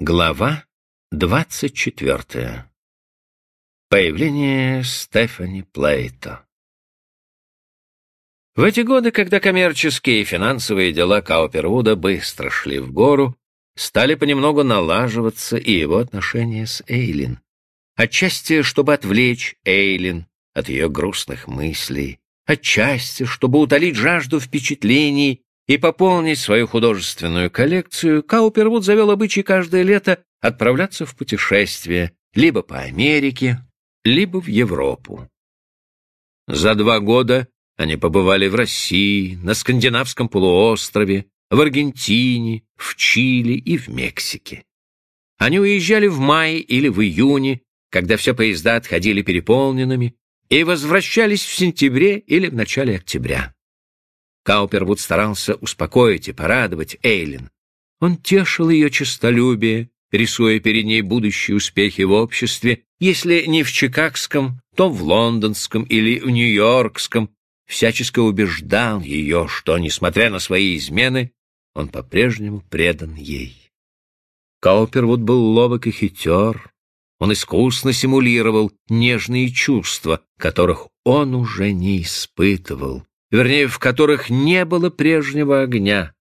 Глава двадцать четвертая. Появление Стефани Плейто. В эти годы, когда коммерческие и финансовые дела Каупервуда быстро шли в гору, стали понемногу налаживаться и его отношения с Эйлин. Отчасти, чтобы отвлечь Эйлин от ее грустных мыслей, отчасти, чтобы утолить жажду впечатлений и пополнить свою художественную коллекцию, Каупервуд завел обычай каждое лето отправляться в путешествие либо по Америке, либо в Европу. За два года они побывали в России, на Скандинавском полуострове, в Аргентине, в Чили и в Мексике. Они уезжали в мае или в июне, когда все поезда отходили переполненными, и возвращались в сентябре или в начале октября. Каупервуд старался успокоить и порадовать Эйлин. Он тешил ее честолюбие, рисуя перед ней будущие успехи в обществе, если не в чикагском, то в лондонском или в нью-йоркском, всячески убеждал ее, что, несмотря на свои измены, он по-прежнему предан ей. Каупервуд был ловок и хитер, он искусно симулировал нежные чувства, которых он уже не испытывал, вернее, в которых не было прежнего огня.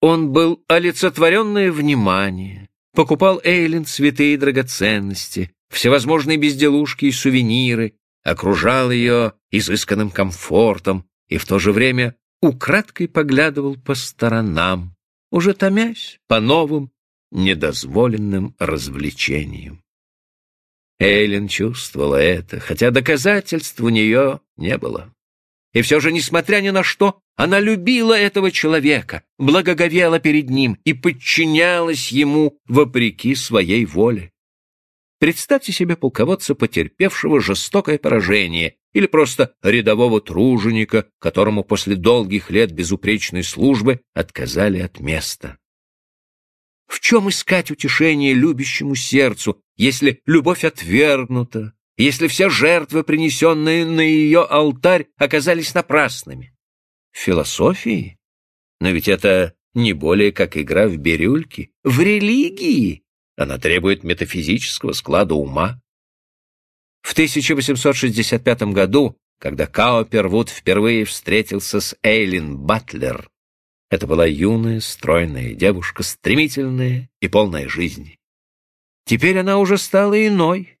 Он был олицетворенное внимание, покупал Эйлин цветы и драгоценности, всевозможные безделушки и сувениры, окружал ее изысканным комфортом и в то же время украдкой поглядывал по сторонам, уже томясь по новым недозволенным развлечениям. Эйлин чувствовала это, хотя доказательств у нее не было. И все же, несмотря ни на что, она любила этого человека, благоговела перед ним и подчинялась ему вопреки своей воле. Представьте себе полководца, потерпевшего жестокое поражение, или просто рядового труженика, которому после долгих лет безупречной службы отказали от места. В чем искать утешение любящему сердцу, если любовь отвергнута, если все жертвы, принесенные на ее алтарь, оказались напрасными? Философии? Но ведь это не более как игра в бирюльки. В религии она требует метафизического склада ума. В 1865 году, когда Каупервуд впервые встретился с Эйлин Батлер, это была юная, стройная девушка, стремительная и полная жизни. Теперь она уже стала иной,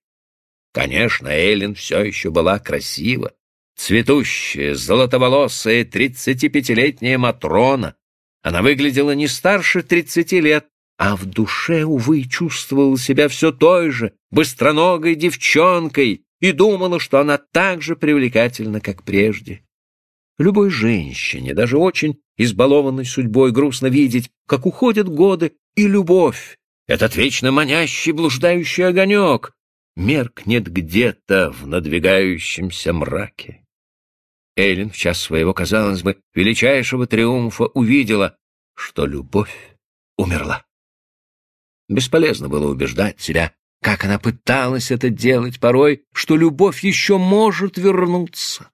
Конечно, Эллен все еще была красива. Цветущая, золотоволосая, тридцатипятилетняя Матрона. Она выглядела не старше тридцати лет, а в душе, увы, чувствовала себя все той же, быстроногой девчонкой и думала, что она так же привлекательна, как прежде. Любой женщине, даже очень избалованной судьбой, грустно видеть, как уходят годы и любовь, этот вечно манящий блуждающий огонек, меркнет где-то в надвигающемся мраке. Эйлин в час своего, казалось бы, величайшего триумфа увидела, что любовь умерла. Бесполезно было убеждать себя, как она пыталась это делать порой, что любовь еще может вернуться.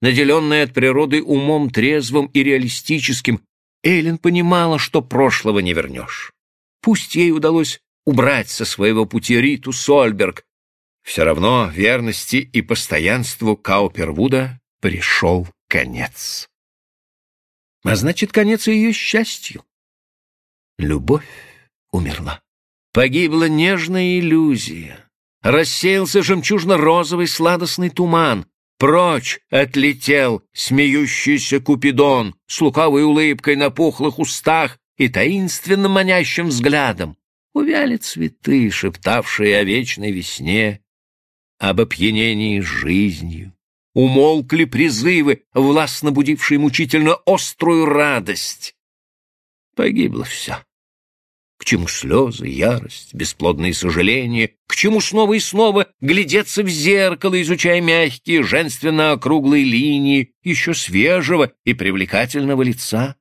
Наделенная от природы умом трезвым и реалистическим, Эйлин понимала, что прошлого не вернешь. Пусть ей удалось убрать со своего пути Риту Сольберг, все равно верности и постоянству Каупервуда пришел конец. А значит, конец и ее счастью. Любовь умерла. Погибла нежная иллюзия. Рассеялся жемчужно-розовый сладостный туман. Прочь отлетел смеющийся Купидон с лукавой улыбкой на пухлых устах и таинственно манящим взглядом. Увяли цветы, шептавшие о вечной весне, об опьянении жизнью. Умолкли призывы, властно будившие мучительно острую радость. Погибло все. К чему слезы, ярость, бесплодные сожаления? К чему снова и снова глядеться в зеркало, изучая мягкие, женственно-округлые линии еще свежего и привлекательного лица?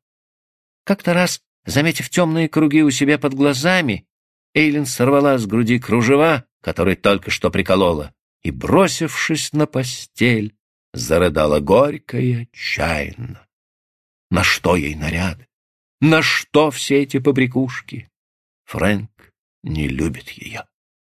Как-то раз, заметив темные круги у себя под глазами, Эйлин сорвала с груди кружева, которые только что приколола и, бросившись на постель, зарыдала горько и отчаянно. На что ей наряды? На что все эти побрякушки? Фрэнк не любит ее.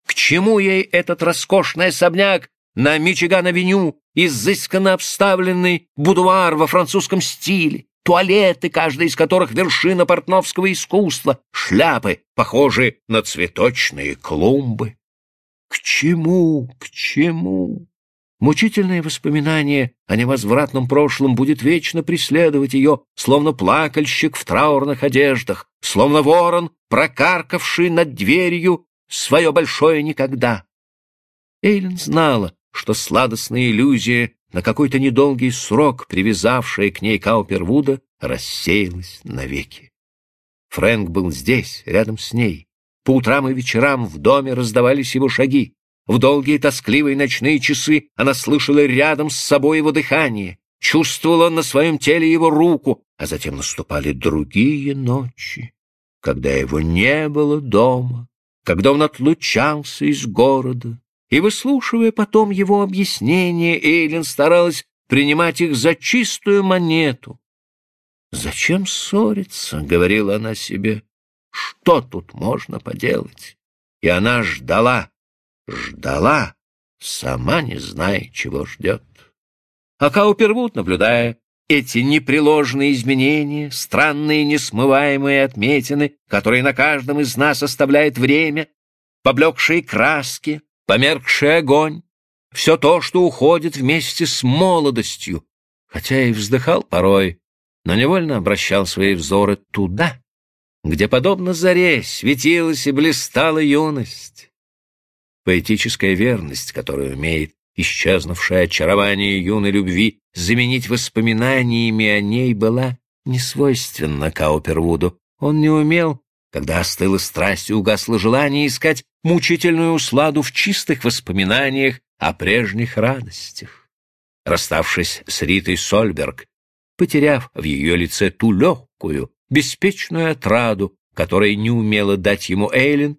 К чему ей этот роскошный особняк на Мичиган-авеню, изысканно обставленный будуар во французском стиле, туалеты, каждая из которых вершина портновского искусства, шляпы, похожие на цветочные клумбы. К чему, к чему? Мучительное воспоминание о невозвратном прошлом будет вечно преследовать ее, словно плакальщик в траурных одеждах, словно ворон, прокаркавший над дверью свое большое никогда. Эйлин знала, что сладостная иллюзия, на какой-то недолгий срок привязавшая к ней Каупервуда, рассеялась навеки. Фрэнк был здесь, рядом с ней. По утрам и вечерам в доме раздавались его шаги. В долгие тоскливые ночные часы она слышала рядом с собой его дыхание, чувствовала на своем теле его руку, а затем наступали другие ночи, когда его не было дома, когда он отлучался из города. И, выслушивая потом его объяснения, Эйлин старалась принимать их за чистую монету. «Зачем ссориться?» — говорила она себе. «Что тут можно поделать?» И она ждала, ждала, сама не зная, чего ждет. А Каупервуд, наблюдая эти непреложные изменения, странные несмываемые отметины, которые на каждом из нас оставляет время, поблекшие краски, померкший огонь, все то, что уходит вместе с молодостью, хотя и вздыхал порой, но невольно обращал свои взоры туда, где, подобно заре, светилась и блистала юность. Поэтическая верность, которую умеет исчезнувшее очарование юной любви заменить воспоминаниями о ней, была несвойственна Каупервуду. Он не умел, когда остыла страсть и угасло желание искать мучительную усладу в чистых воспоминаниях о прежних радостях. Расставшись с Ритой Сольберг, потеряв в ее лице ту легкую, беспечную отраду, которой не умела дать ему Эйлин,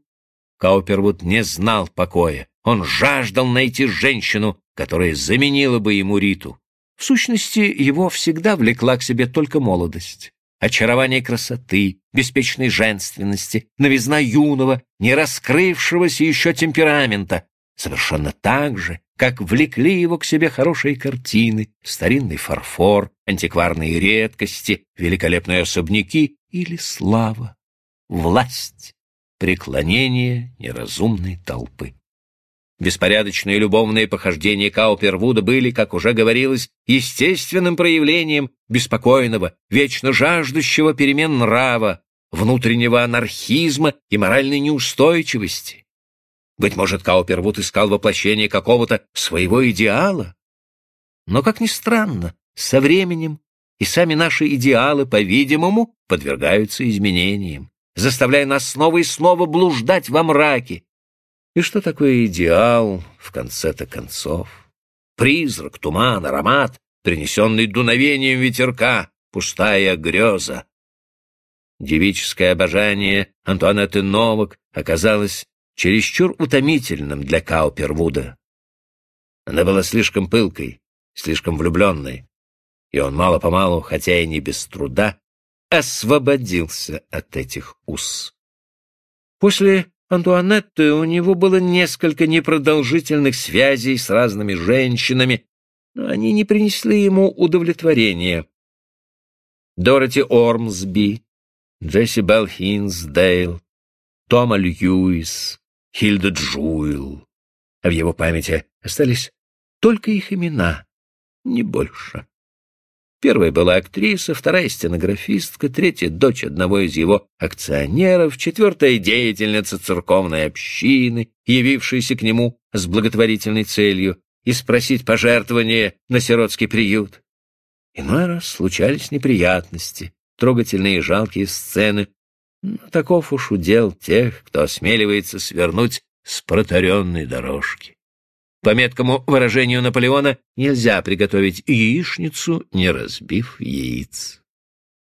Каупервуд не знал покоя. Он жаждал найти женщину, которая заменила бы ему Риту. В сущности, его всегда влекла к себе только молодость. Очарование красоты, беспечной женственности, новизна юного, не раскрывшегося еще темперамента, совершенно так же, как влекли его к себе хорошие картины, старинный фарфор, антикварные редкости, великолепные особняки или слава, власть преклонение неразумной толпы. Беспорядочные любовные похождения Каупервуда были, как уже говорилось, естественным проявлением беспокойного, вечно жаждущего перемен нрава, внутреннего анархизма и моральной неустойчивости. Быть может, Каупервуд искал воплощение какого-то своего идеала? Но, как ни странно, со временем и сами наши идеалы, по-видимому, подвергаются изменениям заставляя нас снова и снова блуждать во мраке. И что такое идеал в конце-то концов? Призрак, туман, аромат, принесенный дуновением ветерка, пустая греза. Девическое обожание Антуанетты Новак оказалось чересчур утомительным для Каупервуда. Она была слишком пылкой, слишком влюбленной, и он мало-помалу, хотя и не без труда, освободился от этих уз. После Антуанетты у него было несколько непродолжительных связей с разными женщинами, но они не принесли ему удовлетворения. Дороти Ормсби, Джесси Белл Хинсдейл, Тома Льюис, Хильда Джуэл. А в его памяти остались только их имена, не больше. Первая была актриса, вторая — стенографистка, третья — дочь одного из его акционеров, четвертая — деятельница церковной общины, явившаяся к нему с благотворительной целью и спросить пожертвования на сиротский приют. Иной раз случались неприятности, трогательные и жалкие сцены, но таков уж удел тех, кто осмеливается свернуть с протаренной дорожки. По меткому выражению Наполеона, нельзя приготовить яичницу, не разбив яиц.